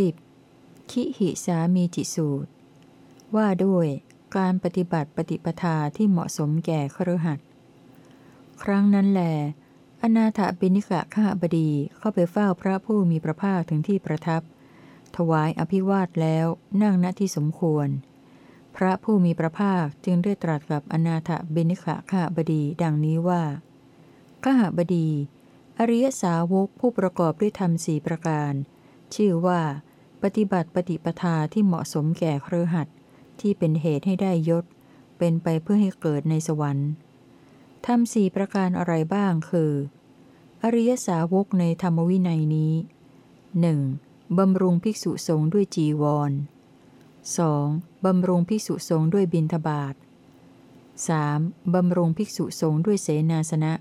10. คิหิสามีจิสูตร ว่าด้วยการปฏิบัติปฏิปทาที่เหมาะสมแก่ครหัสครั้งนั้นแล อนาถบิณิกะข้าบดีเข้าไปเฝ้าพระผู้มีพระภาคถึงที่ประทับ ถวายอภิวาทแล้วนั่งณที่สมควร พระผู้มีพระภาคจึงได้ตรัสกับอนาถบิณิกะข้าบดีดังนี้ว่าข้าบดี อริยสาวกผู้ประกอบด้วยธรรมสี่ประการ ชื่อว่า ปฏิบัติปฏิปทาที่เหมาะสมแก่เครือหัดที่เป็นเหตุให้ได้ยศ เป็นไปเพื่อให้เกิดในสวรรค์ทำสี่ประการอะไรบ้างคือ อริยสาวกในธรรมวินัยนี้ 1. บำรุงภิกษุสงฆ์ด้วยจีวร 2. บำรุงภิกษุสงฆ์ด้วยบิณฑบาต 3. บำรุงภิกษุสงฆ์ด้วยเสนาสนะ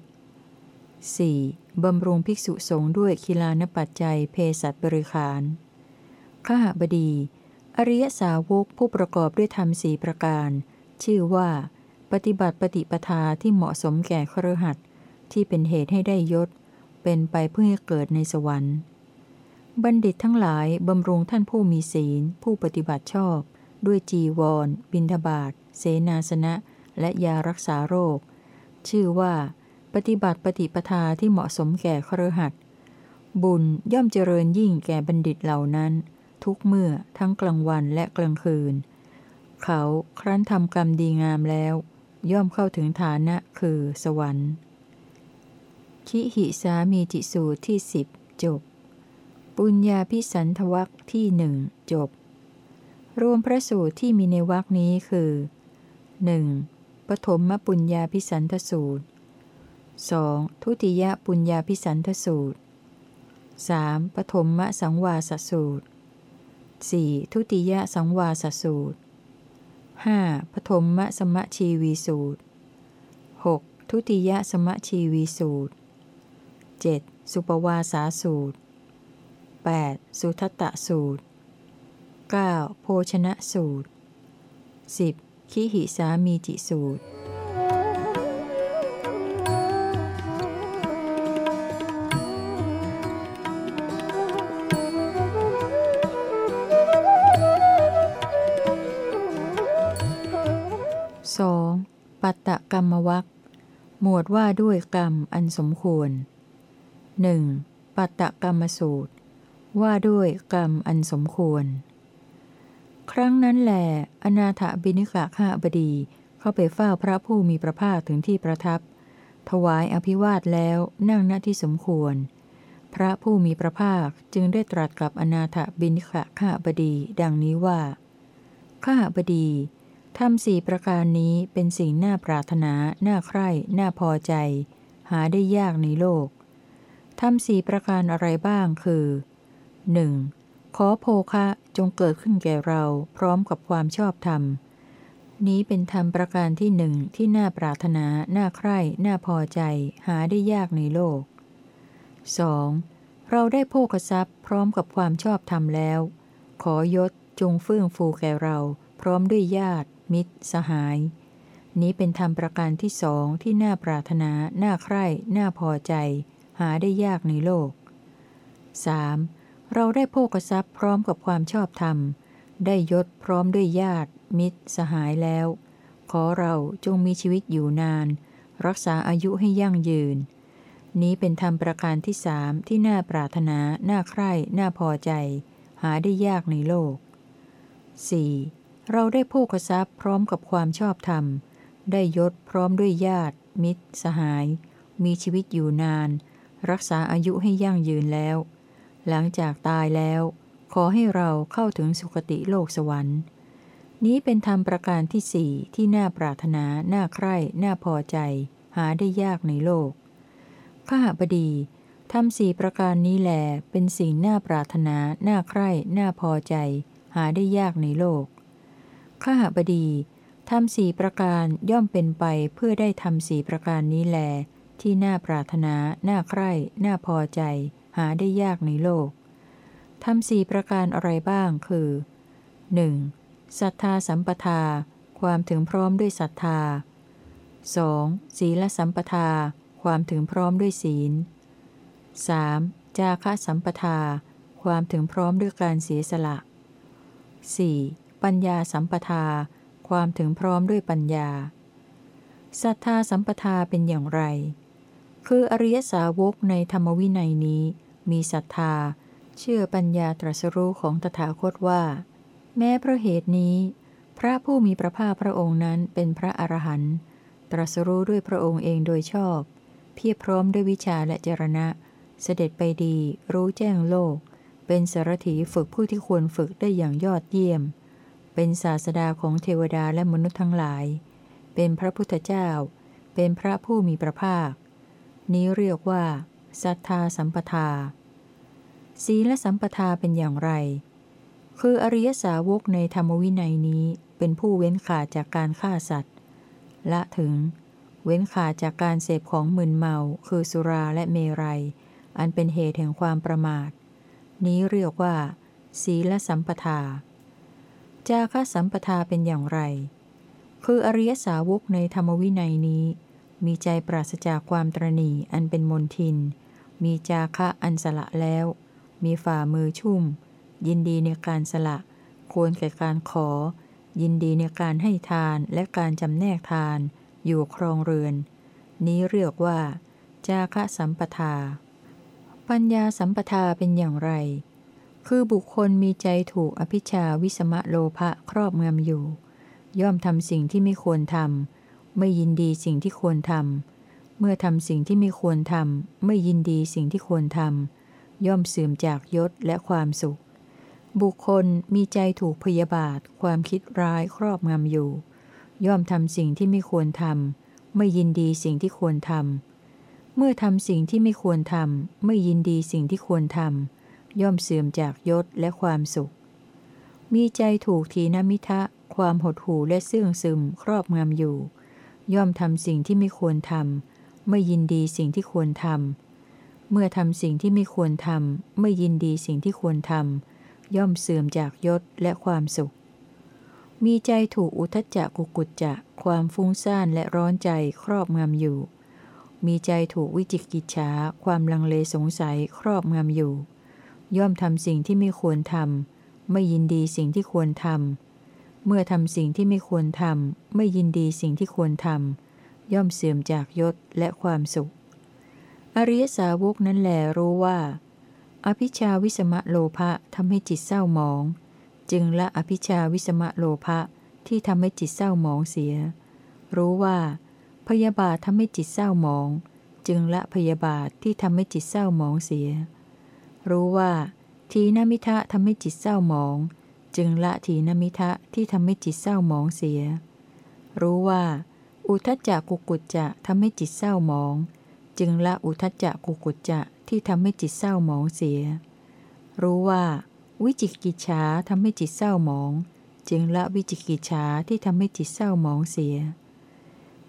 4. บำรุงภิกษุสงฆ์ด้วยคิลานปัจจัยเพศัตบริขารข้าบดี อริยสาวกผู้ประกอบด้วยธรรมสีประการ ชื่อว่า ปฏิบัติปฏิปทาที่เหมาะสมแก่ครหัสที่เป็นเหตุให้ได้ยศ เป็นไปเพื่อให้เกิดในสวรรค์ บัณฑิตทั้งหลายบำรุงท่านผู้มีศีล ผู้ปฏิบัติชอบ ด้วยจีวร บิณฑบาตเสนาสนะ และยารักษาโรค ชื่อว่า ปฏิบัติปฏิปทาที่เหมาะสมแก่ครหัสบุญย่อมเจริญยิ่งแก่บัณฑิตเหล่านั้น ทุกเมื่อทั้งกลางวันและกลางคืน เขาครั้นทำกรรมดีงามแล้ว ย่อมเข้าถึงฐานะคือสวรรค์คิหิสามีจิสูตรที่สิบจบ ปุญญาพิสันทวักที่หนึ่งจบ รวมพระสูตรที่มีในวักนี้คือ 1. ปฐมมปุญญาพิสันทสูตร 2. ทุติยปุญญาพิสันทสูตร 3. ปฐมมสังวาสสูตร 4. ทุติยสังวาสสูตร 5. ปฐมมสมชีวีสูตร 6. ทุติยสมชีวีสูตร 7. สุปวาสาสูตร 8. สุทัตตสูตร 9. โภชนะสูตร 10. คิหิสามีจิสูตรสองปัตตกรรมวักหมวดว่าด้วยกรรมอันสมควรหนึ่งปัตตกรรมสูตร ว่าด้วยกรรมอันสมควร ครั้งนั้นแหลอนาถบิณิกะข้าบดี เข้าไปเฝ้าพระผู้มีพระภาคถึงที่ประทับ ถวายอภิวาทแล้วนั่งณที่สมควร พระผู้มีพระภาคจึงได้ตรัสกับอนาถบิณิกะข้าบดี ดังนี้ว่า ข้าบดีทำสี่ประการนี้เป็นสิ่งน่าปรารถนา น่าใคร่ น่าพอใจ หาได้ยากในโลกทำสี่ประการอะไรบ้างคือ 1. ขอโภคะจงเกิดขึ้นแก่เราพร้อมกับความชอบธรรม นี้เป็นธรรมประการที่หนึ่งที่น่าปรารถนา น่าใคร่ น่าพอใจ หาได้ยากในโลก 2. เราได้โภคทรัพย์ พร้อมกับความชอบธรรมแล้ว ขอยศจงเฟื่องฟูแก่เรา พร้อมด้วยญาติ มิตร สหาย นี้เป็นธรรมประการที่สองที่น่าปรารถนา น่าใคร่ น่าพอใจ หาได้ยากในโลก 3. เราได้โภกทรัพย์พร้อมกับความชอบธรรม ได้ยศพร้อมด้วยญาติ มิตร สหายแล้ว ขอเราจงมีชีวิตอยู่นาน รักษาอายุให้ยั่งยืน นี้เป็นธรรมประการที่สามที่น่าปรารถนา น่าใคร่ น่าพอใจ หาได้ยากในโลก 4. เราได้โภคทรัพย์พร้อมกับความชอบธรรม ได้ยศพร้อมด้วยญาติ มิตร สหาย มีชีวิตอยู่นาน รักษาอายุให้ยั่งยืนแล้ว หลังจากตายแล้ว ขอให้เราเข้าถึงสุคติโลกสวรรค์ นี้เป็นธรรมประการที่สี่ที่น่าปรารถนา น่าใคร่ น่าพอใจ หาได้ยากในโลก ข้าบดีทำสี่ประการนี้แหลเป็นสิ่งน่าปรารถนา น่าใคร่ น่าพอใจ หาได้ยากในโลก ข้าบดีทำสี่ประการย่อมเป็นไปเพื่อได้ทำสี่ประการนี้แล ที่น่าปรารถนา น่าใคร่ น่าพอใจ หาได้ยากในโลกทำสี่ประการอะไรบ้างคือ 1. ศรัทธาสัมปทา ความถึงพร้อมด้วยศรัทธา 2. ศีลสัมปทา ความถึงพร้อมด้วยศีล 3. จาคะสัมปทา ความถึงพร้อมด้วยการเสียสละ 4. ปัญญาสัมปทา ความถึงพร้อมด้วยปัญญาศรัทธาสัมปทาเป็นอย่างไร คืออริยสาวกในธรรมวินัยนี้ มีศรัทธา เชื่อปัญญาตรัสรู้ของตถาคตว่า แม้เพราะเหตุนี้ พระผู้มีพระภาคพระองค์นั้นเป็นพระอรหันต์ตรัสรู้ด้วยพระองค์เองโดยชอบ เพียบพร้อมด้วยวิชาและเจรณะ เสด็จไปดี รู้แจ้งโลก เป็นสารถีฝึกผู้ที่ควรฝึกได้อย่างยอดเยี่ยม เป็นศาสดาของเทวดาและมนุษย์ทั้งหลาย เป็นพระพุทธเจ้า เป็นพระผู้มีพระภาค นี้เรียกว่าศรัทธาสัมปทา ศีลสัมปทาเป็นอย่างไร คืออริยสาวกในธรรมวินัยนี้เป็นผู้เว้นขาดจากการฆ่าสัตว์ ละถึง เว้นขาดจากการเสพของมึนเมา คือสุราและเมรัย อันเป็นเหตุแห่งความประมาท นี้เรียกว่า ศีลสัมปทา จาคสัมปทาเป็นอย่างไร คืออริยสาวกในธรรมวินัยนี้ มีใจปราศจากความตรณีอันเป็นมนทิน มีจาคะอันสละแล้ว มีฝ่ามือชุ่ม ยินดีในการสละ ควรแก่การขอ ยินดีในการให้ทานและการจำแนกทาน อยู่ครองเรือน นี้เรียกว่า จาคะสัมปทา ปัญญาสัมปทาเป็นอย่างไร คือบุคคลมีใจถูกอภิชาวิสมะโลภะครอบงำอยู่ ย่อมทำสิ่งที่ไม่ควรทำ ไม่ยินดีสิ่งที่ควรทำ เมื่อทำสิ่งที่ไม่ควรทำ ไม่ยินดีสิ่งที่ควรทำ ย่อมเสื่อมจากยศและความสุข บุคคลมีใจถูกพยาบาท ความคิดร้ายครอบงำอยู่ ย่อมทำสิ่งที่ไม่ควรทำ ไม่ยินดีสิ่งที่ควรทำ เมื่อทำสิ่งที่ไม่ควรทำ ไม่ยินดีสิ่งที่ควรทำ ย่อมเสื่อมจากยศและความสุข มีใจถูกทีนมิทะความหดหู่และเสื่องซึมครอบงำอยู่ ย่อมทำสิ่งที่ไม่ควรทำไม่ยินดีสิ่งที่ควรทำเมื่อทำสิ่งที่ไม่ควรทำไม่ยินดีสิ่งที่ควรทำย่อมเสื่อมจากยศและความสุข มีใจถูกอุทจจะกุกุจจะ ความฟุ้งซ่านและร้อนใจครอบงำอยู่ มีใจถูกวิจิกิจฉาความลังเลสงสัยครอบงำอยู่ ย่อมทำสิ่งที่ไม่ควรทำไม่ยินดีสิ่งที่ควรทำ เมื่อทำสิ่งที่ไม่ควรทำไม่ยินดีสิ่งที่ควรทำย่อมเสื่อมจากยศและความสุข อริยสาวกนั้นแหลรู้ว่า อภิชาวิสมะโลภะทำให้จิตเศร้าหมอง จึงละอภิชาวิสมะโลภะที่ทำให้จิตเศร้าหมองเสีย รู้ว่า พยาบาททำให้จิตเศร้าหมอง จึงละพยาบาทที่ทำให้จิตเศร้าหมองเสีย รู้ว่า ทีนมิทะทำให้จิตเศร้าหมอง จึงละทีนมิทะที่ทำให้จิตเศร้าหมองเสีย รู้ว่า อุทจจะกุกุจจะทำให้จิตเศร้าหมอง จึงละอุทจจะกุกุจจะที่ทำให้จิตเศร้าหมองเสีย รู้ว่า วิจิกิจฉาทำให้จิตเศร้าหมอง จึงละวิจิกิจฉาที่ทำให้จิตเศร้าหมองเสีย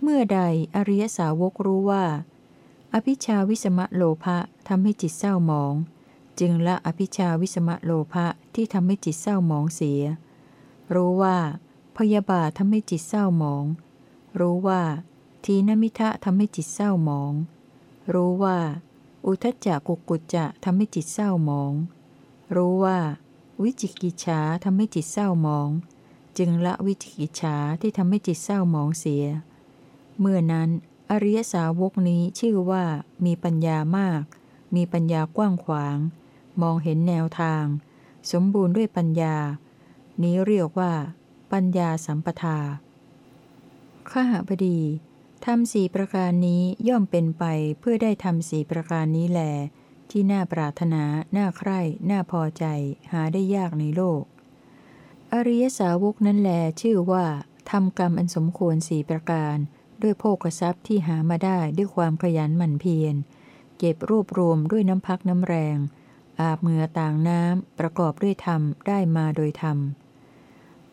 เมื่อใดอริยสาวกรู้ว่า อภิชาวิสมะโลภะทำให้จิตเศร้าหมอง จึงละอภิชาวิสมะโลภะที่ทำให้จิตเศร้าหมองเสีย รู้ว่า พยาบาททำให้จิตเศร้าหมอง รู้ว่า ทีนมิทะทำให้จิตเศร้าหมอง รู้ว่า อุทจจะกุกุจจะทำให้จิตเศร้าหมอง รู้ว่า วิจิกิจฉาทำให้จิตเศร้าหมอง จึงละวิจิกิจฉาที่ทำให้จิตเศร้าหมองเสีย เมื่อนั้น อริยสาวกนี้ชื่อว่ามีปัญญามากมีปัญญากว้างขวาง มองเห็นแนวทาง สมบูรณ์ด้วยปัญญา นี้เรียกว่า ปัญญาสัมปทาข้าพดีทำสี่ประการนี้ย่อมเป็นไปเพื่อได้ทำสี่ประการนี้แล ที่น่าปรารถนา น่าใคร่ น่าพอใจ หาได้ยากในโลก อริยสาวกนั้นแลชื่อว่าทำกรรมอันสมควรสี่ประการ ด้วยโภกทรัพย์ที่หามาได้ด้วยความขยันหมั่นเพียร เก็บรวบรวมด้วยน้ำพักน้ำแรง อาบเมือต่างน้ำประกอบด้วยธรรมได้มาโดยธรรม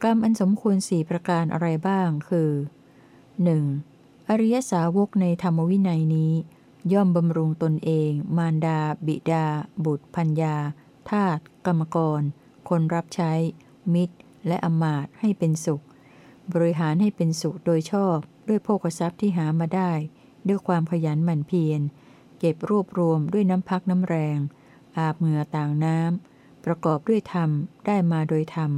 กรรมอันสมควรสี่ประการอะไรบ้างคือ 1. อริยสาวกในธรรมวินัยนี้ ย่อมบำรุงตนเอง มารดา บิดา บุตรพัญญาทาตกรรมกร คนรับใช้ มิตร และอมาตให้เป็นสุข บริหารให้เป็นสุขโดยชอบ ด้วยโภคทรัพย์ที่หามาได้ ด้วยความขยันหมั่นเพียร เก็บรวบรวมด้วยน้ำพักน้ำแรง อาบเหงื่อต่างน้ำประกอบด้วยธรรมได้มาโดยธรรม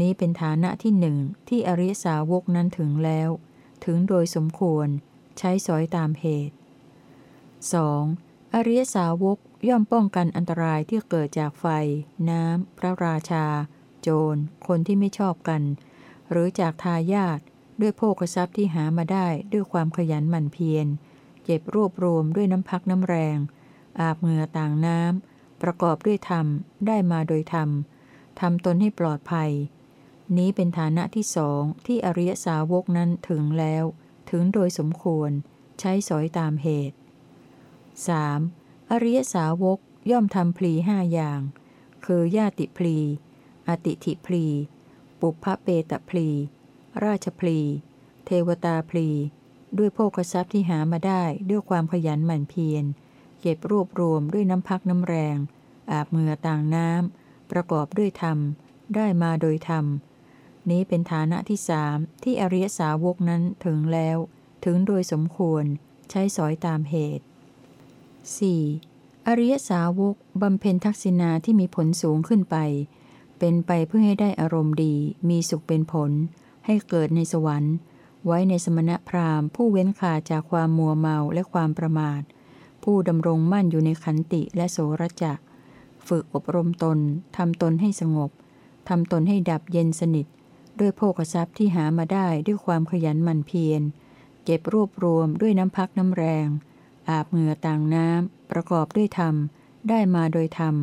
นี้เป็นฐานะที่หนึ่งที่อริสาวกนั้นถึงแล้ว ถึงโดยสมควร ใช้สอยตามเหตุ 2. อริยสาวกย่อมป้องกันอันตรายที่เกิดจากไฟ น้ำ พระราชา โจร คนที่ไม่ชอบกัน หรือจากทายาทด้วยโภคทรัพย์ที่หามาได้ด้วยความขยันหมั่นเพียร เก็บรวบรวมด้วยน้ำพักน้ำแรง อาบเหงื่อต่างน้ำ ประกอบด้วยธรรม ได้มาโดยธรรม ทำตนให้ปลอดภัย นี้เป็นฐานะที่สองที่อริยสาวกนั้นถึงแล้ว ถึงโดยสมควร ใช้สอยตามเหตุ 3. อริยสาวกย่อมทำพลีห้าอย่าง คือญาติพลี อติถิพลี ปุพพเปตพลี ราชพลี เทวตาพลี ด้วยโภคทรัพย์ที่หามาได้ด้วยความขยันหมั่นเพียร เก็บรวบรวมด้วยน้ำพักน้ำแรง อาบเมือต่างน้ำ ประกอบด้วยธรรม ได้มาโดยธรรม นี้เป็นฐานะที่สามที่อริยสาวกนั้นถึงแล้ว ถึงโดยสมควรใช้สอยตามเหตุ 4. อริยสาวกบำเพ็ญทักษิณาที่มีผลสูงขึ้นไป เป็นไปเพื่อให้ได้อารมณ์ดี มีสุขเป็นผล ให้เกิดในสวรรค์ ไว้ในสมณพราหมณ์ผู้เว้นขาจากความมัวเมาและความประมาท ผู้ดำรงมั่นอยู่ในขันติและโสรจะฝึกอบรมตน ทำตนให้สงบ ทำตนให้ดับเย็นสนิท ด้วยโภคทรัพย์ที่หามาได้ด้วยความขยันหมั่นเพียร เก็บรวบรวมด้วยน้ำพักน้ำแรง อาบเหงื่อต่างน้ำ ประกอบด้วยธรรม ได้มาโดยธรรม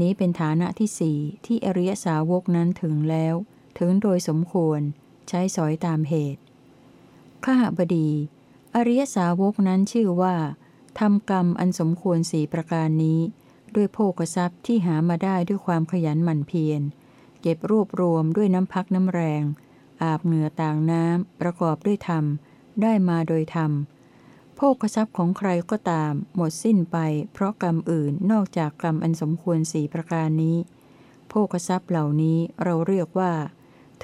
นี้เป็นฐานะที่สี่ที่อริยสาวกนั้นถึงแล้ว ถึงโดยสมควร ใช้สอยตามเหตุ ข้าบดี อริยสาวกนั้นชื่อว่า ทำกรรมอันสมควรสี่ประการนี้ ด้วยโภกทรัพย์ที่หามาได้ด้วยความขยันหมั่นเพียร เก็บรวบรวมด้วยน้ำพักน้ำแรง อาบเหงื่อต่างน้ำ ประกอบด้วยธรรม ได้มาโดยธรรมโภคทรัพย์ของใครก็ตาม หมดสิ้นไป เพราะกรรมอื่นนอกจากกรรมอันสมควรสี่ประการนี้โภคทรัพย์เหล่านี้เราเรียกว่า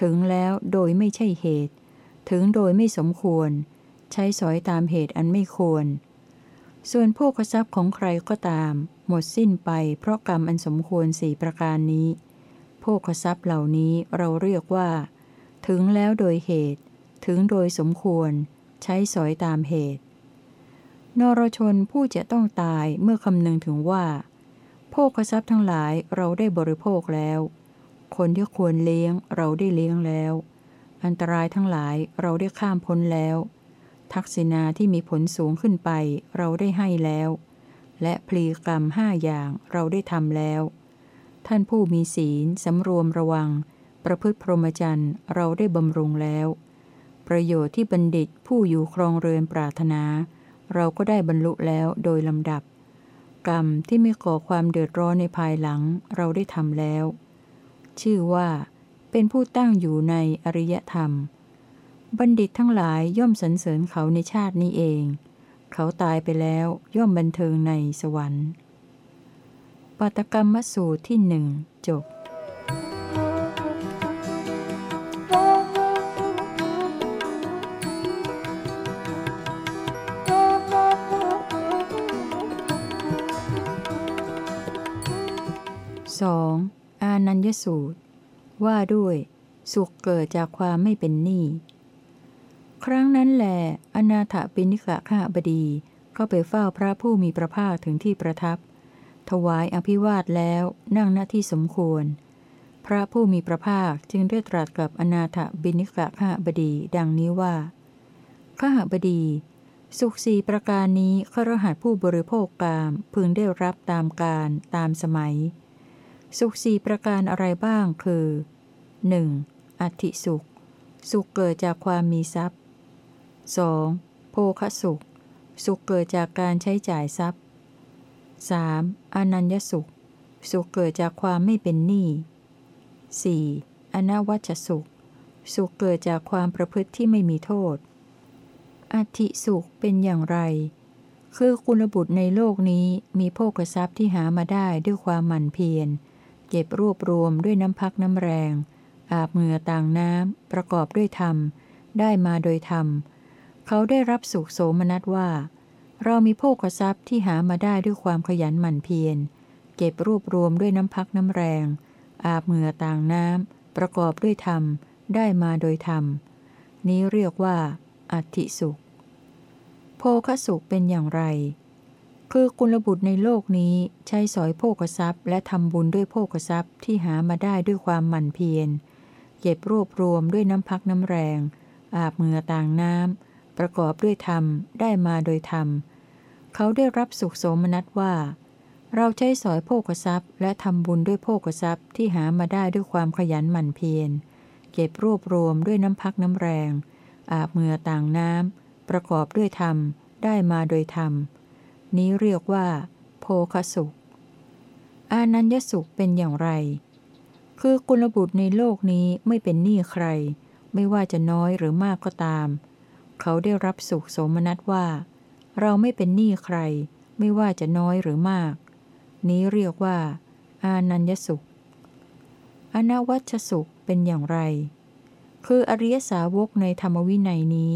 ถึงแล้วโดยไม่ใช่เหตุ ถึงโดยไม่สมควร ใช้สอยตามเหตุอันไม่ควร ส่วนโภคทรัพย์ของใครก็ตาม หมดสิ้นไปเพราะกรรมอันสมควรสี่ประการนี้ โภคทรัพย์เหล่านี้เราเรียกว่า ถึงแล้วโดยเหตุ ถึงโดยสมควร ใช้สอยตามเหตุ นรชนผู้จะต้องตายเมื่อคำนึงถึงว่า โภคทรัพย์ทั้งหลายเราได้บริโภคแล้ว คนที่ควรเลี้ยงเราได้เลี้ยงแล้ว อันตรายทั้งหลายเราได้ข้ามพ้นแล้ว ทักษิณาที่มีผลสูงขึ้นไปเราได้ให้แล้ว และพลีกรรมห้าอย่างเราได้ทำแล้ว ท่านผู้มีศีลสำรวมระวัง ประพฤติพรหมจรรย์เราได้บำรุงแล้ว ประโยชน์ที่บัณฑิตผู้อยู่ครองเรือนปรารถนา เราก็ได้บรรลุแล้วโดยลำดับ กรรมที่ไม่ก่อความเดือดร้อนในภายหลังเราได้ทำแล้ว ชื่อว่า เป็นผู้ตั้งอยู่ในอริยธรรม บัณฑิตทั้งหลายย่อมสรรเสริญเขาในชาตินี้เอง เขาตายไปแล้วย่อมบันเทิงในสวรรค์ปัตกรรมสูตรที่หนึ่งจบ 2. อานัญญสูตร ว่าด้วย สุขเกิดจากความไม่เป็นหนี้ ครั้งนั้นแหลอนาถปิณิกะข้าบดี ก็ไปเฝ้าพระผู้มีพระภาคถึงที่ประทับ ถวายอภิวาทแล้วนั่งหน้าที่สมควร พระผู้มีพระภาคจึงได้ตรัสกับอนาถบิณิกะข้าบดีดังนี้ว่าข้าบดี สุขสีประการนี้ขรหัสผู้บริโภคกามพึงได้รับตามการตามสมัย สุขสี่ประการอะไรบ้างคือ 1. อัติสุข สุขเกิดจากความมีทรัพย์ 2. โภคสุข สุขเกิดจากการใช้จ่ายทรัพย์ 3. อนัญญสุข สุขเกิดจากความไม่เป็นหนี้ 4. อนวัชสุข สุขเกิดจากความประพฤติที่ไม่มีโทษ อธิสุขเป็นอย่างไร คือคุณบุตรในโลกนี้มีโภคทรัพย์ที่หามาได้ด้วยความหมั่นเพียร เก็บรวบรวมด้วยน้ำพักน้ำแรง อาบเหงื่อต่างน้ำ ประกอบด้วยธรรม ได้มาโดยธรรม เขาได้รับสุขโสมนัสว่า เรามีโภคทรัพย์ที่หามาได้ด้วยความขยันหมั่นเพียร เก็บรวบรวมด้วยน้ำพักน้ำแรง อาบเหงื่อต่างน้ำ ประกอบด้วยธรรม ได้มาโดยธรรม นี้เรียกว่า อัติสุข โภคสุขเป็นอย่างไร คือกุลบุตรในโลกนี้ใช้สอยโภคทรัพย์ และทำบุญด้วยโภคทรัพย์ที่หามาได้ด้วยความหมั่นเพียร เก็บรวบรวมด้วยน้ำพักน้ำแรง อาบเหงื่อต่างน้ำ ประกอบด้วยธรรมได้มาโดยธรรม เขาได้รับสุขโสมนัสว่า เราใช้สอยโภคทรัพย์ และทำบุญด้วยโภคทรัพย์ที่หามาได้ด้วยความขยันหมั่นเพียรเก็บรวบรวมด้วยน้ำพักน้ำแรง อาบเหงื่อต่างน้ำประกอบด้วยธรรม ได้มาโดยธรรม นี้เรียกว่า โภคสุข อานัญญสุขเป็นอย่างไร คือกุลบุตรในโลกนี้ไม่เป็นหนี้ใคร ไม่ว่าจะน้อยหรือมากก็ตาม เขาได้รับสุขโสมนัสว่า เราไม่เป็นหนี้ใคร ไม่ว่าจะน้อยหรือมาก นี้เรียกว่า อานัญญสุข อนวัชสุขเป็นอย่างไร คืออริยสาวกในธรรมวินัยนี้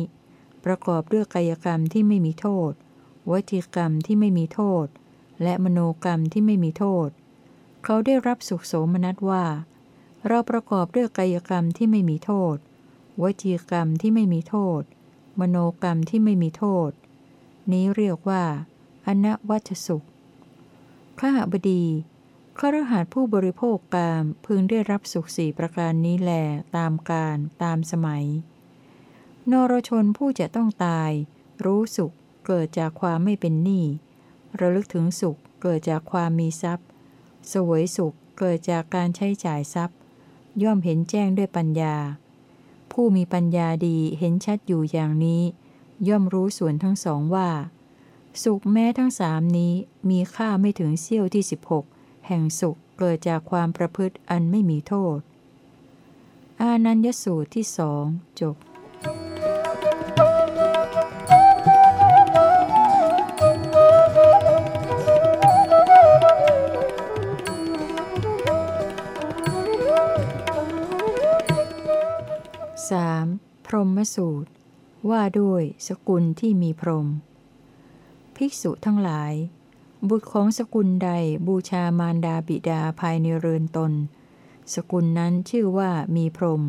ประกอบด้วยกายกรรมที่ไม่มีโทษ วจีกรรมที่ไม่มีโทษ และมโนกรรมที่ไม่มีโทษ เขาได้รับสุขโสมนัสว่า เราประกอบด้วยกายกรรมที่ไม่มีโทษ วจีกรรมที่ไม่มีโทษ มโนกรรมที่ไม่มีโทษ นี้เรียกว่า อนวัชสุขข้าบดีครหัสผู้บริโภคกามพึงได้รับสุขสี่ประการนี้แลตามการตามสมัย นรชนผู้จะต้องตาย รู้สุขเกิดจากความไม่เป็นหนี้ระลึกถึงสุขเกิดจากความมีทรัพย์ สวยสุขเกิดจากการใช้จ่ายทรัพย์ ย่อมเห็นแจ้งด้วยปัญญา ผู้มีปัญญาดีเห็นชัดอยู่อย่างนี้ ย่อมรู้ส่วนทั้งสองว่า สุขแม้ทั้งสามนี้มีค่าไม่ถึงเสี้ยวที่ 16 แห่งสุขเกิดจากความประพฤติอันไม่มีโทษ อานัญญสูตรที่สองจบ มสูตร ว่าด้วยสกุลที่มีพรหมภิกษุทั้งหลาย บุตรของสกุลใดบูชามารดาบิดาภายในเรือนตน สกุลนั้นชื่อว่ามีพรหม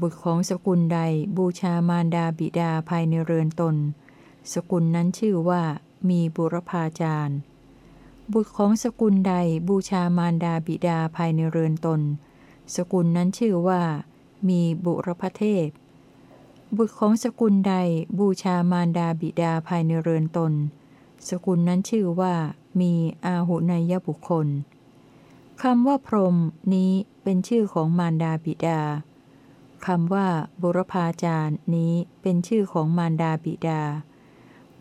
บุตรของสกุลใดบูชามารดาบิดาภายในเรือนตน สกุลนั้นชื่อว่ามีบุรพาจารย์ บุตรของสกุลใดบูชามารดาบิดาภายในเรือนตน สกุลนั้นชื่อว่า มีบุรพเทพ บุตรของสกุลใดบูชามารดาบิดาภายในเรือนตน สกุลนั้นชื่อว่า มีอาหุนยบุคคลคำว่าพรหมนี้เป็นชื่อของมารดาบิดาคำว่า บุรพาจารย์นี้เป็นชื่อของมารดาบิดา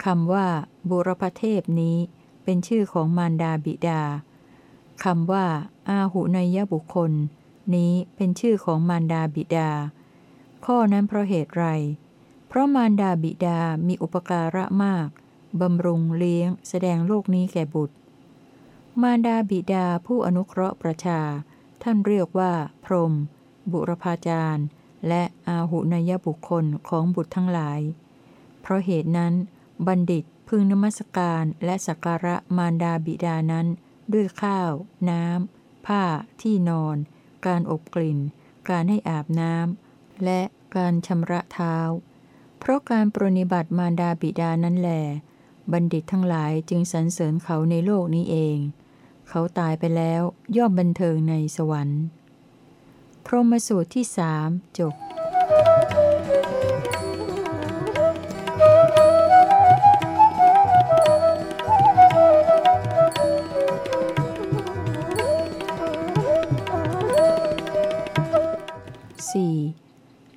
คำว่า บุรพเทพนี้เป็นชื่อของมารดาบิดาคำว่า อาหุนยบุคคล นี้เป็นชื่อของมารดาบิดา ข้อนั้นเพราะเหตุไร เพราะมารดาบิดามีอุปการะมาก บำรุงเลี้ยง แสดงโลกนี้แก่บุตร มารดาบิดาผู้อนุเคราะห์ประชา ท่านเรียกว่า พรหมบุรพาจารย์ และอาหุนยบุคคลของบุตรทั้งหลาย เพราะเหตุนั้น บัณฑิตพึงนมัสการและสักการะมารดาบิดานั้น ด้วยข้าว น้ำผ้า ที่นอน การอบกลิ่น การให้อาบน้ำ และการชำระเท้า เพราะการปรนิบัติมารดาบิดานั้นแหลบัณฑิตทั้งหลายจึงสรรเสริญเขาในโลกนี้เอง เขาตายไปแล้วย่อมบันเทิงในสวรรค์ พรหมสูตรที่สามจบ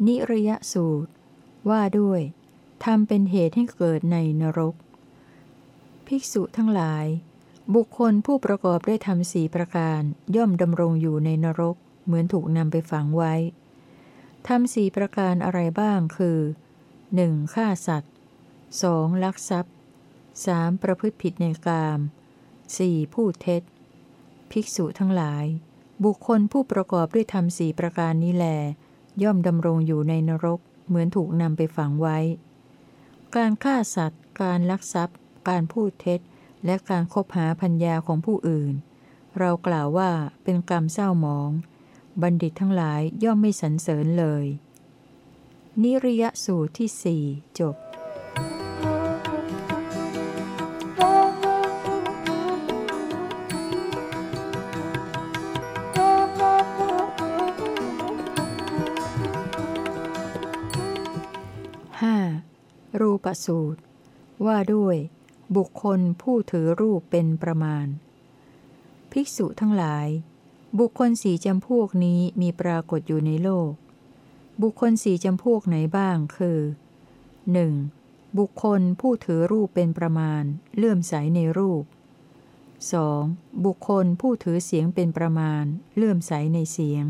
นิระยะสูตร ว่าด้วยทำเป็นเหตุให้เกิดในนรก ภิกษุทั้งหลาย บุคคลผู้ประกอบด้วยธรรมสี่ประการย่อมดำรงอยู่ในนรก เหมือนถูกนำไปฝังไว้ทำสี่ประการอะไรบ้างคือ 1. ฆ่าสัตว์ 2. ลักทรัพย์ 3. ประพฤติผิดในกาม 4. พูดเท็จ ภิกษุทั้งหลาย บุคคลผู้ประกอบด้วยธรรมสี่ประการนี้แล ย่อมดำรงอยู่ในนรก เหมือนถูกนำไปฝังไว้ การฆ่าสัตว์ การลักทรัพย์ การพูดเท็จ และการคบหาพัญญาของผู้อื่น เรากล่าวว่าเป็นกรรมเศร้าหมอง บัณฑิตทั้งหลายย่อมไม่สรรเสริญเลย นิริยสูตรที่สี่จบ ปสูตร ว่าด้วย บุคคลผู้ถือรูปเป็นประมาณ ภิกษุทั้งหลาย บุคคลสี่จำพวกนี้มีปรากฏอยู่ในโลก บุคคลสี่จำพวกไหนบ้างคือ 1. บุคคลผู้ถือรูปเป็นประมาณ เลื่อมใสในรูป 2. บุคคลผู้ถือเสียงเป็นประมาณ เลื่อมใสในเสียง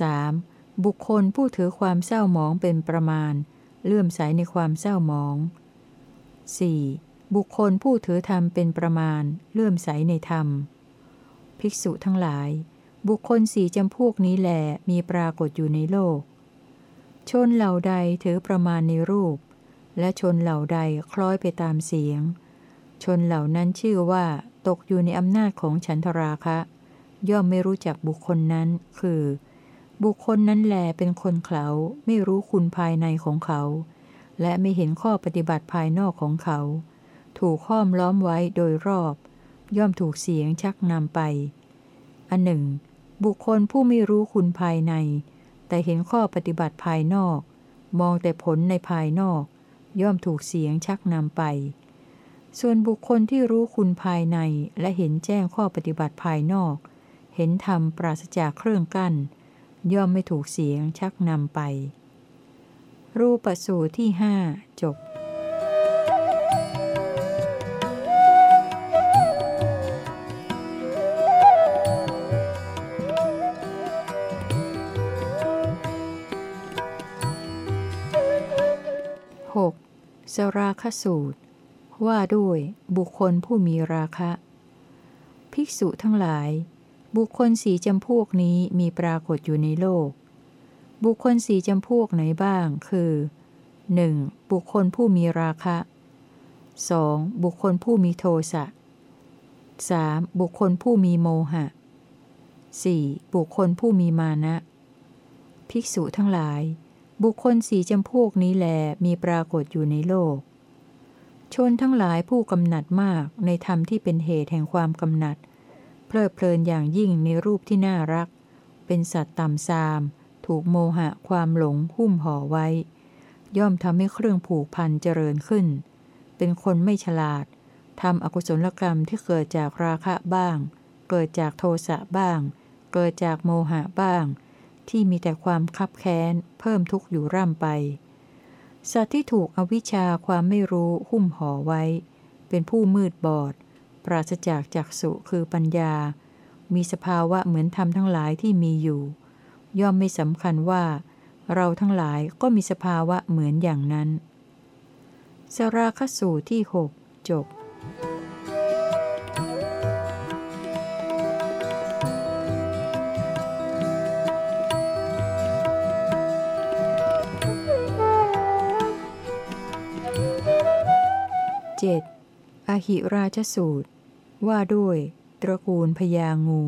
3. บุคคลผู้ถือความเศร้าหมองเป็นประมาณ เลื่อมใสในความเศร้าหมอง 4. บุคคลผู้ถือธรรมเป็นประมาณ เลื่อมใสในธรรม ภิกษุทั้งหลาย บุคคลสี่จำพวกนี้แหลมีปรากฏอยู่ในโลก ชนเหล่าใดถือประมาณในรูป และชนเหล่าใดคล้อยไปตามเสียง ชนเหล่านั้นชื่อว่า ตกอยู่ในอำนาจของฉันทราคะ ย่อมไม่รู้จักบุคคลนั้น คือ บุคคลนั้นแลเป็นคนเขาไม่รู้คุณภายในของเขา และไม่เห็นข้อปฏิบัติภายนอกของเขา ถูกห้อมล้อมไว้โดยรอบ ย่อมถูกเสียงชักนำไป อันหนึ่ง บุคคลผู้ไม่รู้คุณภายใน แต่เห็นข้อปฏิบัติภายนอก มองแต่ผลในภายนอก ย่อมถูกเสียงชักนำไป ส่วนบุคคลที่รู้คุณภายในและเห็นแจ้งข้อปฏิบัติภายนอก เห็นธรรมปราศจากเครื่องกั้น ย่อมไม่ถูกเสียงชักนำไป รูปสูตรที่ห้าจบ 6. สราคสูตร ว่าด้วยบุคคลผู้มีราคะ ภิกษุทั้งหลาย บุคคลสี่จำพวกนี้มีปรากฏอยู่ในโลก บุคคลสี่จำพวกไหนบ้าง คือ 1. บุคคลผู้มีราคะ 2. บุคคลผู้มีโทสะ 3. บุคคลผู้มีโมหะ 4. บุคคลผู้มีมานะ ภิกษุทั้งหลาย บุคคลสี่จำพวกนี้แลมีปรากฏอยู่ในโลก ชนทั้งหลายผู้กำหนัดมากในธรรมที่เป็นเหตุแห่งความกำหนัด เพลิดเพลินอย่างยิ่งในรูปที่น่ารัก เป็นสัตว์ต่ำซาม ถูกโมหะความหลงหุ้มห่อไว้ ย่อมทำให้เครื่องผูกพันเจริญขึ้น เป็นคนไม่ฉลาดทำอกุศลกรรมที่เกิดจากราคะบ้าง เกิดจากโทสะบ้าง เกิดจากโมหะบ้าง ที่มีแต่ความคับแค้น เพิ่มทุกข์อยู่ร่ำไป สัตว์ที่ถูกอวิชชาความไม่รู้หุ้มห่อไว้ เป็นผู้มืดบอด ปราศจากจักสุคือปัญญา มีสภาวะเหมือนธรรมทั้งหลายที่มีอยู่ ย่อมไม่สำคัญว่า เราทั้งหลายก็มีสภาวะเหมือนอย่างนั้น สราคสูตรที่หกจบเจ็ดอหิราชสูตร ว่าด้วย ตระกูลพญางู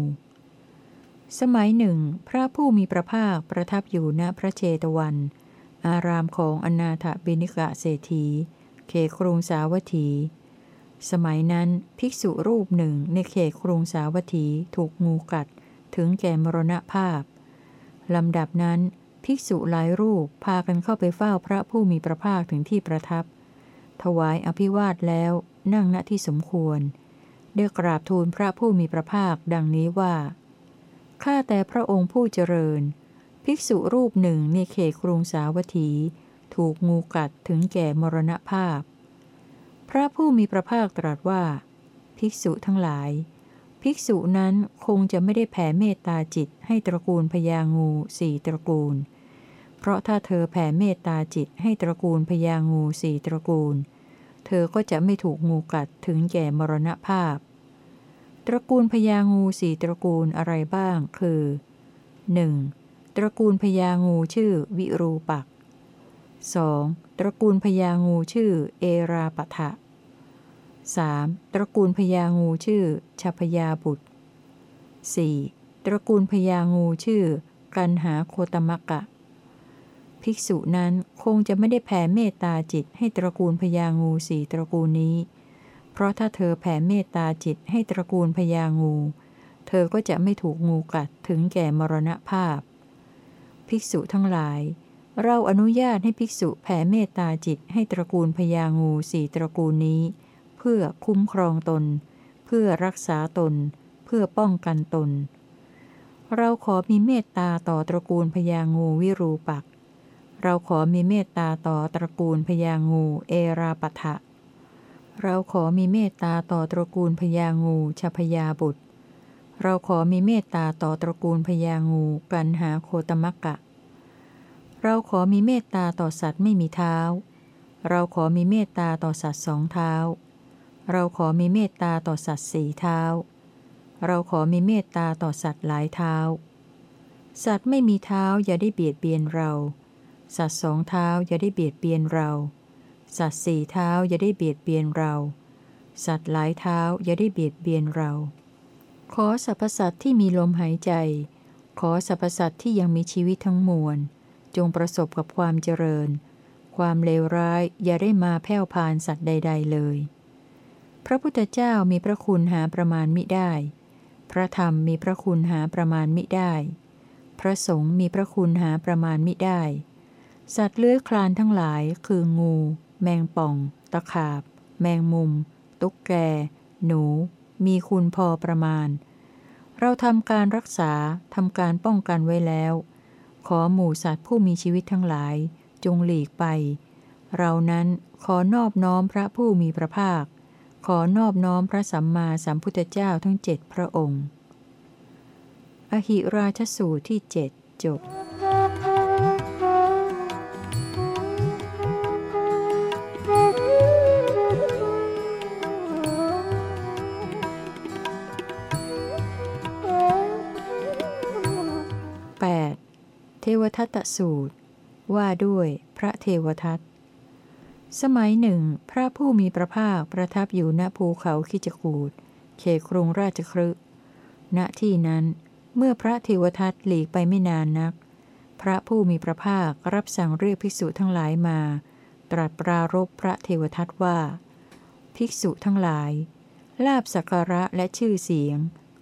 สมัยหนึ่ง พระผู้มีพระภาคประทับอยู่ณพระเชตวัน อารามของอนาถบิณิกะเศรษฐี เขครุงสาวัตถี สมัยนั้นภิกษุรูปหนึ่งในเขครุงสาวัตถีถูกงูกัดถึงแก่มรณภาพ ลำดับนั้นภิกษุหลายรูปพากันเข้าไปเฝ้าพระผู้มีพระภาคถึงที่ประทับ ถวายอภิวาทแล้วนั่งณที่สมควร ได้กราบทูลพระผู้มีพระภาคดังนี้ว่า ข้าแต่พระองค์ผู้เจริญ ภิกษุรูปหนึ่งในเขตกรุงสาวัตถี ถูกงูกัดถึงแก่มรณภาพ พระผู้มีพระภาคตรัสว่า ภิกษุทั้งหลาย ภิกษุนั้นคงจะไม่ได้แผ่เมตตาจิตให้ตระกูลพญางูสี่ตระกูล เพราะถ้าเธอแผ่เมตตาจิตให้ตระกูลพญางูสี่ตระกูลเธอก็จะไม่ถูกงูกัดถึงแก่มรณภาพ ตระกูลพญางูสี่ตระกูลอะไรบ้าง คือ 1. ตระกูลพญางูชื่อวิรูปัก 2. ตระกูลพญางูชื่อเอราปะทะ 3. ตระกูลพญางูชื่อชพยาบุตร 4. ตระกูลพญางูชื่อ กันหาโคตมกะ ภิกษุนั้นคงจะไม่ได้แผ่เมตตาจิตให้ตระกูลพญางูสี่ตระกูลนี้ เพราะถ้าเธอแผ่เมตตาจิตให้ตระกูลพญางู เธอก็จะไม่ถูกงูกัดถึงแก่มรณภาพ ภิกษุทั้งหลาย เราอนุญาตให้ภิกษุแผ่เมตตาจิตให้ตระกูลพญางูสี่ตระกูลนี้ เพื่อคุ้มครองตน เพื่อรักษาตน เพื่อป้องกันตน เราขอมีเมตตาต่อตระกูลพญางูวิรูปัก เราขอมีเมตตาต่อตระกูลพญางูเอราปะทะ เราขอมีเมตตาต่อตระกูลพญางูชพยาบุตร เราขอมีเมตตาต่อตระกูลพญางูกันหาโคตมกะ เราขอมีเมตตาต่อสัตว์ไม่มีเท้า เราขอมีเมตตาต่อสัตว์สองเท้า เราขอมีเมตตาต่อสัตว์สี่เท้า เราขอมีเมตตาต่อสัตว์หลายเท้า สัตว์ไม่มีเท้าอย่าได้เบียดเบียนเรา สัตว์สองเท้าอย่าได้เบียดเบียนเรา สัตว์สี่เท้าอย่าได้เบียดเบียนเรา สัตว์หลายเท้าอย่าได้เบียดเบียนเรา ขอสรรพสัตว์ที่มีลมหายใจ ขอสรรพสัตว์ที่ยังมีชีวิตทั้งมวล จงประสบกับความเจริญ ความเลวร้ายอย่าได้มาแผ่วพานสัตว์ใด ๆ เลย พระพุทธเจ้ามีพระคุณหาประมาณมิได้ พระธรรมมีพระคุณหาประมาณมิได้ พระสงฆ์มีพระคุณหาประมาณมิได้สัตว์เลื้อยคลานทั้งหลายคืองู แมงป่อง ตะขาบ แมงมุม ตุ๊กแก หนู มีคุณพอประมาณ เราทำการรักษาทำการป้องกันไว้แล้ว ขอหมู่สัตว์ผู้มีชีวิตทั้งหลาย จงหลีกไป เรานั้นขอนอบน้อมพระผู้มีพระภาค ขอนอบน้อมพระสัมมาสัมพุทธเจ้าทั้งเจ็ดพระองค์ อหิราชสูตรที่เจ็ดจบ วทัตสูตร ว่าด้วยพระเทวทัต สมัยหนึ่ง พระผู้มีพระภาคประทับอยู่ณภูเขาคิจกูดเขตกรุงราชครึณที่นั้น เมื่อพระเทวทัตหลีกไปไม่นานนัก พระผู้มีพระภาครับสั่งเรียกภิกษุทั้งหลายมา ตรัสปรารบพระเทวทัตว่า ภิกษุทั้งหลาย ลาบสักการะและชื่อเสียง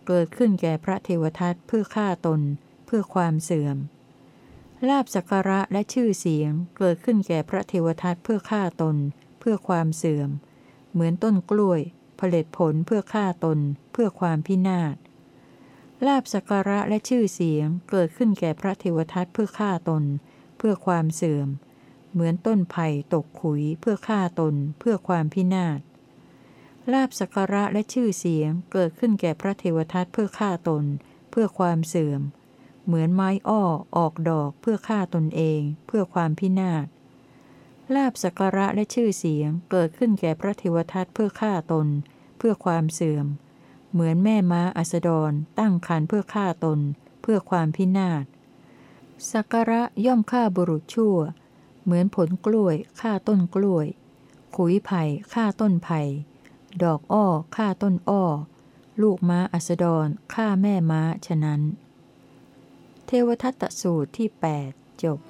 เกิดขึ้นแก่พระเทวทัตเพื่อฆ่าตน เพื่อความเสื่อม ลาบสักการะและชื่อเสียงเกิดขึ้นแก่พระเทวทัตเพื่อฆ่าตน เพื่อความเสื่อม เหมือนต้นกล้วย ผลิตผลเพื่อฆ่าตน เพื่อความพินาศลาบสักการะและชื่อเสียงเกิดขึ้นแก่พระเทวทัตเพื่อฆ่าตน เพื่อความเสื่อม เหมือนต้นไผ่ตกขุยเพื่อฆ่าตน เพื่อความพินาศลาบสักการะและชื่อเสียงเกิดขึ้นแก่พระเทวทัตเพื่อฆ่าตน เพื่อความเสื่อม เหมือนไม้อ้อออกดอกเพื่อฆ่าตนเองเพื่อความพินาศลาบสักการะและชื่อเสียงเกิดขึ้นแก่พระเทวทัตเพื่อฆ่าตน เพื่อความเสื่อม เหมือนแม่ม้าอัสดร ตั้งคันเพื่อฆ่าตน เพื่อความพินาศสักการะย่อมฆ่าบุรุษชั่ว เหมือนผลกล้วยฆ่าต้นกล้วย ขุยไผ่ฆ่าต้นไผ่ ดอกอ้อฆ่าต้นอ้อ ลูกม้าอัสดรฆ่าแม่ม้าฉะนั้น เทวทัตตสูตรที่ 8 จบ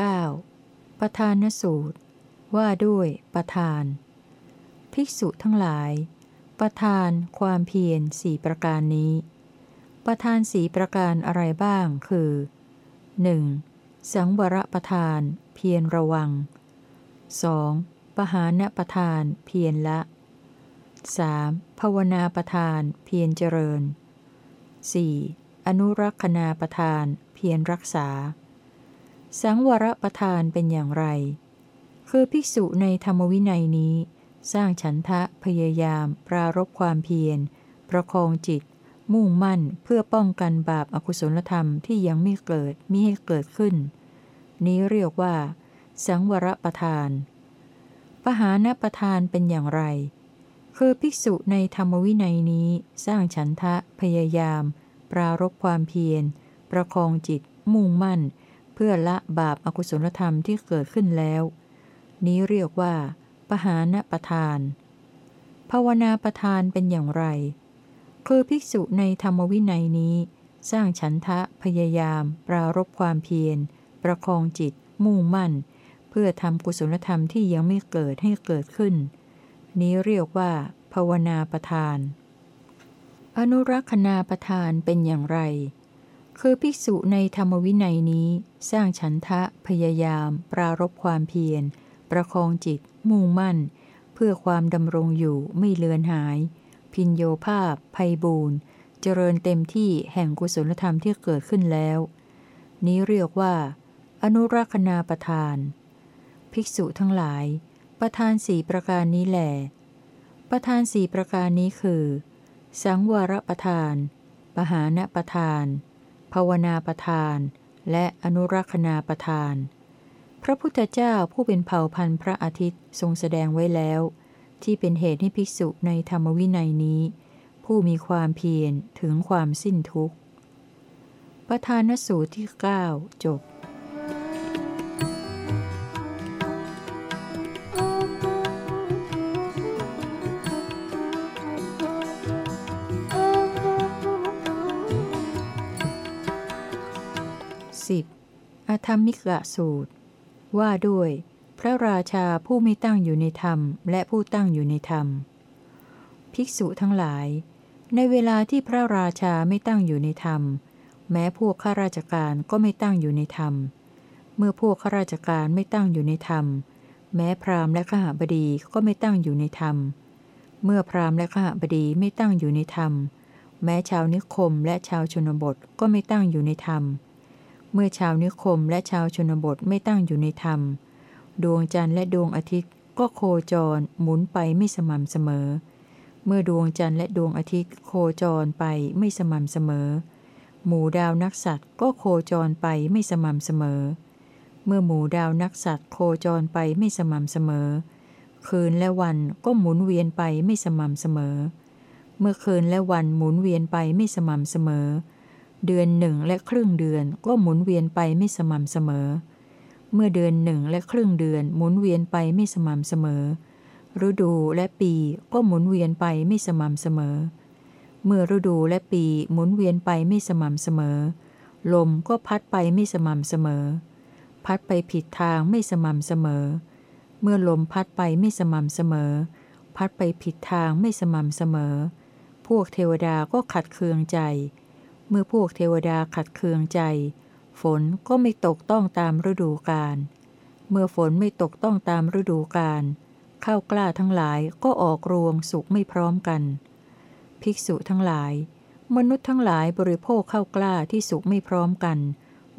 9. ประธานสูตร ว่าด้วยประธาน ภิกษุทั้งหลาย ประธานความเพียรสี่ประการนี้ ประธานสีประการอะไรบ้างคือ หนึ่งสังวรประทาน เพียรระวัง 2. ปหานประทาน เพียรละ 3. ภาวนาประทาน เพียรเจริญ 4. อนุรักษณาประทาน เพียรรักษา สังวรประทานเป็นอย่างไร คือภิกษุในธรรมวินัยนี้ สร้างฉันทะพยายาม ปรารบความเพียร ประคองจิต มุ่งมั่นเพื่อป้องกันบาปอากุศลธรรมที่ยังไม่เกิดมิให้เกิดขึ้น นี้เรียกว่า สังวรประทานปหานประทานเป็นอย่างไร คือภิกษุในธรรมวินัยนี้สร้างฉันทะพยายาม ปรารบความเพียร ประคองจิต มุ่งมั่น เพื่อละบาปอากุศลธรรมที่เกิดขึ้นแล้ว นี้เรียกว่า ปหานประทาน ภาวนาประทานเป็นอย่างไร คือภิกษุในธรรมวินัยนี้ สร้างฉันทะพยายาม ปรารบความเพียร ประคองจิต มุ่งมั่น เพื่อทำกุศลธรรมที่ยังไม่เกิดให้เกิดขึ้น นี้เรียกว่า ภาวนาประทาน อนุรักษณาประทานเป็นอย่างไร คือภิกษุในธรรมวินัยนี้ สร้างฉันทะพยายาม ปรารบความเพียร ประคองจิต มุ่งมั่น เพื่อความดำรงอยู่ไม่เลือนหาย พินโยภาพภัยบูนเจริญเต็มที่แห่งกุศลธรรมที่เกิดขึ้นแล้ว นี้เรียกว่า อนุรักษณาประทาน ภิกษุทั้งหลาย ประทานสี่ประการนี้แหลประทานสี่ประการนี้คือ สังวรประทาน ปหานประทาน ภาวนาประทาน และอนุรักษณาประทาน พระพุทธเจ้าผู้เป็นเผ่าพันธุ์พระอาทิตย์ทรงแสดงไว้แล้ว ที่เป็นเหตุให้ภิกษุในธรรมวินัยนี้ ผู้มีความเพียรถึงความสิ้นทุกข์ประธานสูตรที่ 9 จบ 10. อธรรมิกะสูตร ว่าด้วย ระราชาผู้ไม่ตั้งอยู่ในธรรม และผู้ตั้งอยู่ในธรรม ภิกษุทั้งหลาย ในเวลาที่พระราชาไม่ตั้งอยู่ในธรรม แม้พวกข้าราชการก็ไม่ตั้งอยู่ในธรรม เมื่อพวกข้าราชการไม่ตั้งอยู่ในธรรม แม้พราหมณ์และข้าบดีก็ไม่ตั้งอยู่ในธรรม เมื่อพราหมณ์และข้าบดีไม่ตั้งอยู่ในธรรม แม้ชาวนิคมและชาวชนบทก็ไม่ตั้งอยู่ในธรรม เมื่อชาวนิคมและชาวชนบทไม่ตั้งอยู่ในธรรม ดวงจันทร์และดวงอาทิตย์ก็โคจรหมุนไปไม่สม่ำเสมอ เมื่อดวงจันทร์และดวงอาทิตย์โคจรไปไม่สม่ำเสมอ หมู่ดาวนักสัตว์ก็โคจรไปไม่สม่ำเสมอ เมื่อหมู่ดาวนักสัตว์โคจรไปไม่สม่ำเสมอ คืนและวันก็หมุนเวียนไปไม่สม่ำเสมอ เมื่อคืนและวันหมุนเวียนไปไม่สม่ำเสมอ เดือนหนึ่งและครึ่งเดือนก็หมุนเวียนไปไม่สม่ำเสมอเมื่อเดือนหนึ่งและครึ่งเดือนหมุนเวียนไปไม่สม่ำเสมอ ฤดูและปีก็หมุนเวียนไปไม่สม่ำเสมอ เมื่อฤดูและปีหมุนเวียนไปไม่สม่ำเสมอ ลมก็พัดไปไม่สม่ำเสมอ พัดไปผิดทางไม่สม่ำเสมอ เมื่อลมพัดไปไม่สม่ำเสมอ พัดไปผิดทางไม่สม่ำเสมอ พวกเทวดาก็ขัดเคืองใจ เมื่อพวกเทวดาขัดเคืองใจ ฝนก็ไม่ตกต้องตามฤดูกาล เมื่อฝนไม่ตกต้องตามฤดูกาลข้าวกล้าทั้งหลายก็ออกรวงสุกไม่พร้อมกัน ภิกษุทั้งหลาย มนุษย์ทั้งหลายบริโภคข้าวกล้าที่สุกไม่พร้อมกัน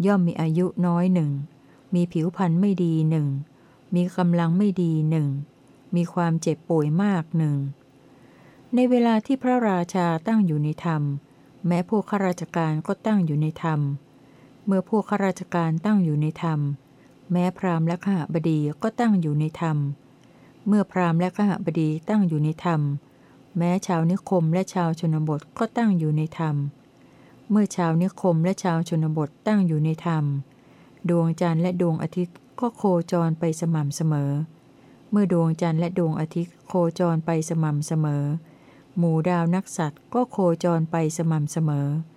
ย่อมมีอายุน้อยหนึ่ง มีผิวพรรณไม่ดีหนึ่ง มีกำลังไม่ดีหนึ่ง มีความเจ็บป่วยมากหนึ่ง ในเวลาที่พระราชาตั้งอยู่ในธรรม แม้พวกข้าราชการก็ตั้งอยู่ในธรรม เมื่อพวกข้าราชการตั้งอยู่ในธรรม แม้พราหมณ์และข้าบดีก็ตั้งอยู่ในธรรม เมื่อพราหมณ์และข้าบดีตั้งอยู่ในธรรม แม้ชาวนิคมและชาวชนบทก็ตั้งอยู่ในธรรม เมื่อชาวนิคมและชาวชนบทตั้งอยู่ในธรรม ดวงจันทร์และดวงอาทิตย์ก็โคจรไปสม่ำเสมอ เมื่อดวงจันทร์และดวงอาทิตย์โคจรไปสม่ำเสมอ หมู่ดาวนักสัตว์ก็โคจรไปสม่ำเสมอเ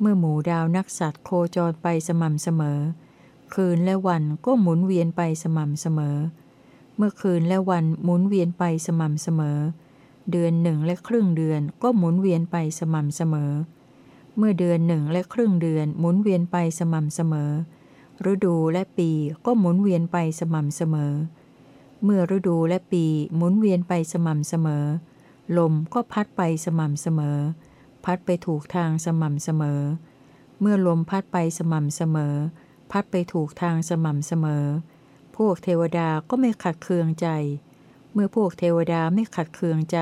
เมื่อหมู่ดาวนักสัตว์โคจรไปสม่ำเสมอ คืนและวันก็หมุนเวียนไปสม่ำเสมอ เมื่อคืนและวันหมุนเวียนไปสม่ำเสมอ เดือนหนึ่งและครึ่งเดือนก็หมุนเวียนไปสม่ำเสมอ เมื่อเดือนหนึ่งและครึ่งเดือนหมุนเวียนไปสม่ำเสมอ ฤดูและปีก็หมุนเวียนไปสม่ำเสมอ เมื่อฤดูและปีหมุนเวียนไปสม่ำเสมอ ลมก็พัดไปสม่ำเสมอ พัดไปถูกทางสม่ำเสมอ เมื่อลมพัดไปสม่ำเสมอ พัดไปถูกทางสม่ำเสมอ พวกเทวดาก็ไม่ขัดเคืองใจ เมื่อพวกเทวดาไม่ขัดเคืองใจ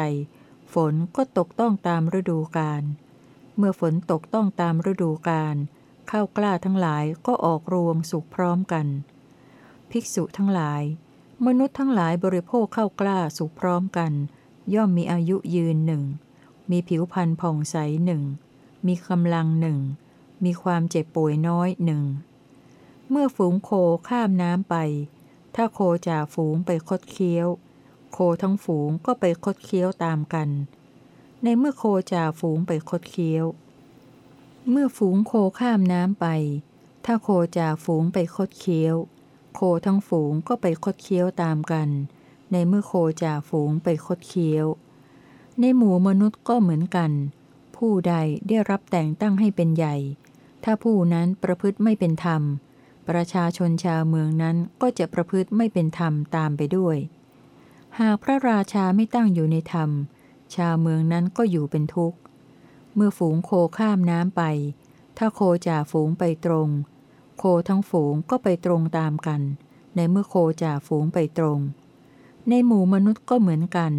ฝนก็ตกต้องตามฤดูกาล เมื่อฝนตกต้องตามฤดูกาลข้าวกล้าทั้งหลายก็ออกรวงสุกพร้อมกัน ภิกษุทั้งหลายมมนุษย์ทั้งหลายบริโภคเข้ากล้าสุขพร้อมกัน ย่อมมีอายุยืนหนึ่ง มีผิวพรรณผ่องใสหนึ่ง มีกำลังหนึ่ง มีความเจ็บป่วยน้อยหนึ่ง เมื่อฝูงโคข้ามน้ำไป ถ้าโคจ่าฝูงไปคดเคี้ยว โคทั้งฝูงก็ไปคดเคี้ยวตามกัน ในเมื่อโคจ่าฝูงไปคดเคี้ยว เมื่อฝูงโคข้ามน้ำไป ถ้าโคจ่าฝูงไปคดเคี้ยว โคทั้งฝูงก็ไปคดเคี้ยวตามกัน ในเมื่อโคจ่าฝูงไปคดเคี้ยว ในหมู่มนุษย์ก็เหมือนกัน ผู้ใดได้รับแต่งตั้งให้เป็นใหญ่ ถ้าผู้นั้นประพฤติไม่เป็นธรรม ประชาชนชาวเมืองนั้นก็จะประพฤติไม่เป็นธรรมตามไปด้วย หากพระราชาไม่ตั้งอยู่ในธรรม ชาวเมืองนั้นก็อยู่เป็นทุกข์ เมื่อฝูงโคข้ามน้ำไป ถ้าโคจ่าฝูงไปตรง โคทั้งฝูงก็ไปตรงตามกัน ในเมื่อโคจ่าฝูงไปตรง ในหมู่มนุษย์ก็เหมือนกัน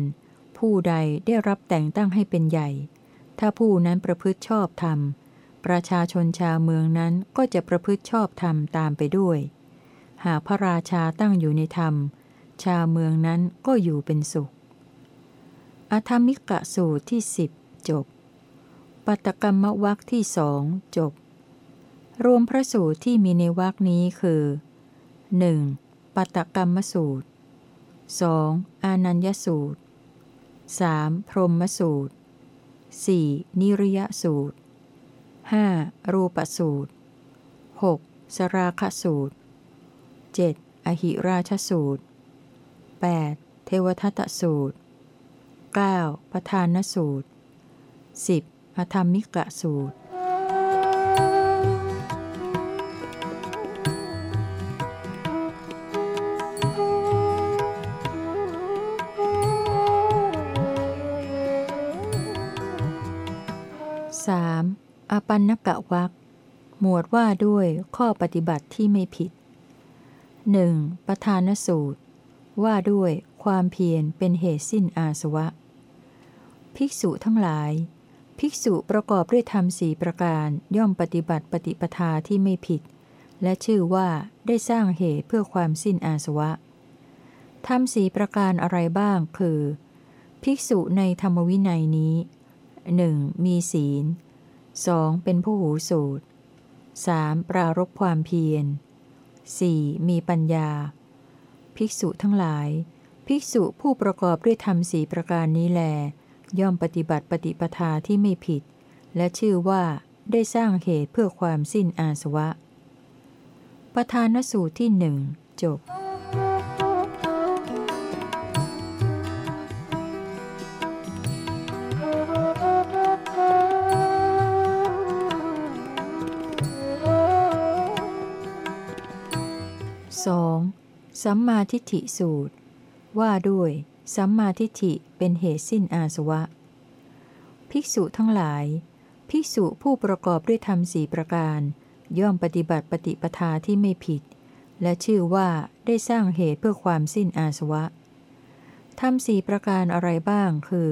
ผู้ใดได้รับแต่งตั้งให้เป็นใหญ่ ถ้าผู้นั้นประพฤติชอบธรรม ประชาชนชาวเมืองนั้นก็จะประพฤติชอบธรรมตามไปด้วย หากพระราชาตั้งอยู่ในธรรม ชาวเมืองนั้นก็อยู่เป็นสุข อธรรมิกะสูตรที่สิบจบ ปัตตกรรมวักที่สองจบ รวมพระสูตรที่มีในวักนี้คือ 1. ปัตตกรรมสูตร 2. อานัญญสูตร 3. พรหมสูตร 4. นิริยสูตร 5. รูปสูตร 6. สราคสูตร 7. อหิราชสูตร 8. เทวทัตสูตร 9. ประธานสูตร 10. อธรรมิกะสูตร 3. อปันนกะวักหมวดว่าด้วยข้อปฏิบัติที่ไม่ผิด 1. ประธานสูตร ว่าด้วยความเพียรเป็นเหตุสิ้นอาสวะ ภิกษุทั้งหลาย ภิกษุประกอบด้วยธรรมสีประการย่อมปฏิบัติปฏิปทาที่ไม่ผิด และชื่อว่าได้สร้างเหตุเพื่อความสิ้นอาสวะธรรมสีประการอะไรบ้างคือ ภิกษุในธรรมวินัยนี้ 1. มีศีล 2. เป็นผู้หูสูตร 3. ปรารบความเพียร 4. มีปัญญา ภิกษุทั้งหลาย ภิกษุผู้ประกอบด้วยธรรมสีประการนี้แล ย่อมปฏิบัติปฏิปทาที่ไม่ผิด และชื่อว่าได้สร้างเหตุเพื่อความสิ้นอาสวะ ประธานสูตรที่หนึ่งจบ 2. สัมมาทิฏฐิสูตร ว่าด้วย สัมมาทิฏฐิเป็นเหตุสิ้นอาสวะ ภิกษุทั้งหลาย ภิกษุผู้ประกอบด้วยธรรมสี่ประการ ย่อมปฏิบัติปฏิปทาที่ไม่ผิด และชื่อว่าได้สร้างเหตุเพื่อความสิ้นอาสวะธรรมสี่ประการอะไรบ้างคือ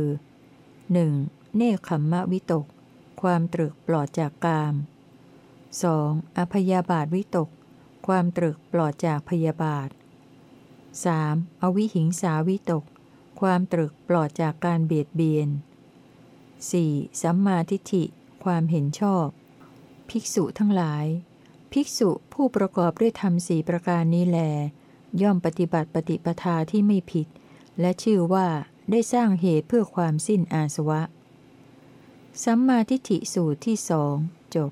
1. เนคขมมะวิตก ความตรึกปลอดจากกาม 2. อพยาบาทวิตก ความตรึกปลอดจากพยาบาท 3. อวิหิงสาวิตก ความตรึกปลอดจากการเบียดเบียน 4. สัมมาทิฏฐิ ความเห็นชอบ ภิกษุทั้งหลาย ภิกษุผู้ประกอบด้วยธรรมสี่ประการนี้แล ย่อมปฏิบัติปฏิปทาที่ไม่ผิด และชื่อว่าได้สร้างเหตุเพื่อความสิ้นอาสวะ สัมมาทิฏฐิสูตรที่สองจบ